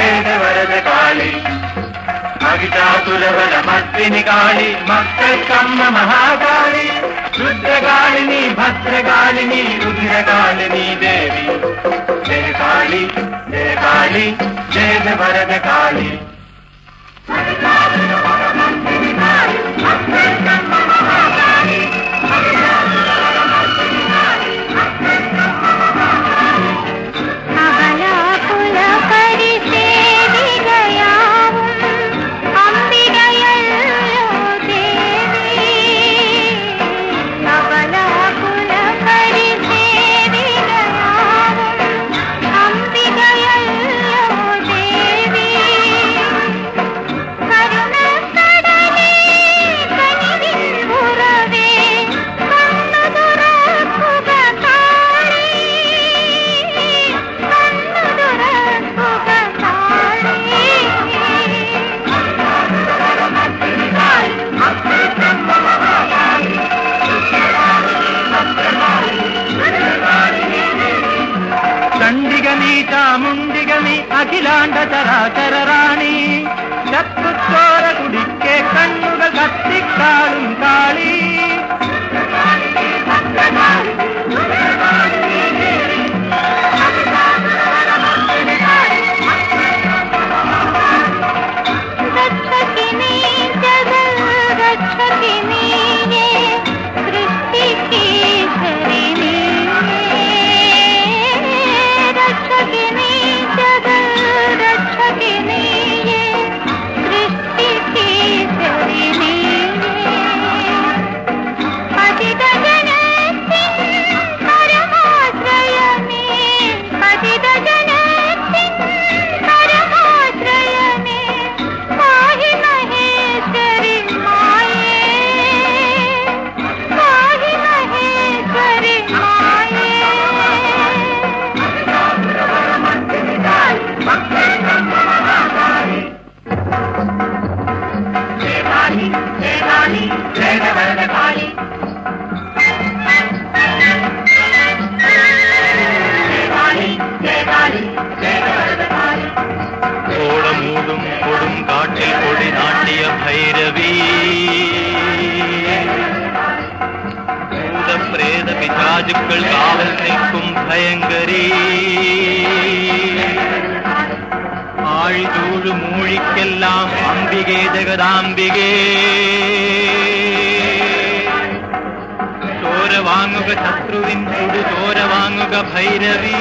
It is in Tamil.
रदकाली महितातुलमद्विनिकालि महाकाली। रुद्रकालिनी भद्रकालिनी रुद्रकालिनी देवी। जय देवि जयकाली जयकाली जेद भरदकाली అఖిలాండ చరాచర காளி ஜெய காளி ஜெய வரத காளி. கோடமூடும் கொடும் காற்றில் கொடி நாட்டிய பைரவி. பிரேத பிசாஜுக்கள் காவல் நிற்கும் பயங்கரீ. നിൽക്കും മൂഴിക്കെല്ലാം അംബികേ ജഗദാംബികേ ചോര വാങ്ങുക ശത്രുവിൻ ചുടു ചോര വാങ്ങുക ഭൈരവീ.